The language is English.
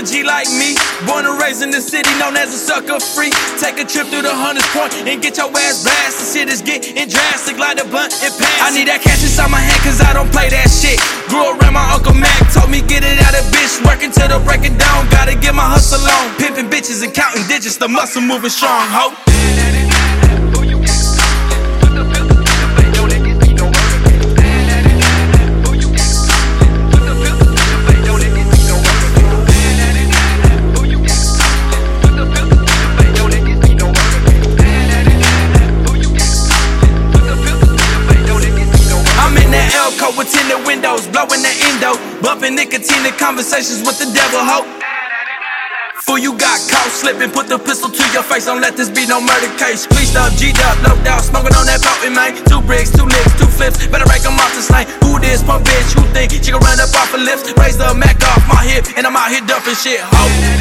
a G like me. Born and raised in the city, known as a sucker free. Take a trip through the hunters point and get your ass blasted. Shit is getting drastic, like the blunt and pass. I need that cash inside my hand, cause I don't play that shit. Grew around my Uncle Mac, told me get it out of bitch. Working till the it down, gotta get my hustle on. Pimping bitches and counting digits, the muscle moving strong, ho. Tinted windows, blowing the endo, bumping nicotine in conversations with the devil, ho. Fool, you got caught slipping, put the pistol to your face, don't let this be no murder case. Please up, G'd up, doubt, smoking on that potent, man. Two bricks, two licks, two flips, better rank 'em off the slang. Who this punk bitch? Who think she gon' run up off a lift? Raise the Mac off my hip, and I'm out here dumping shit, ho.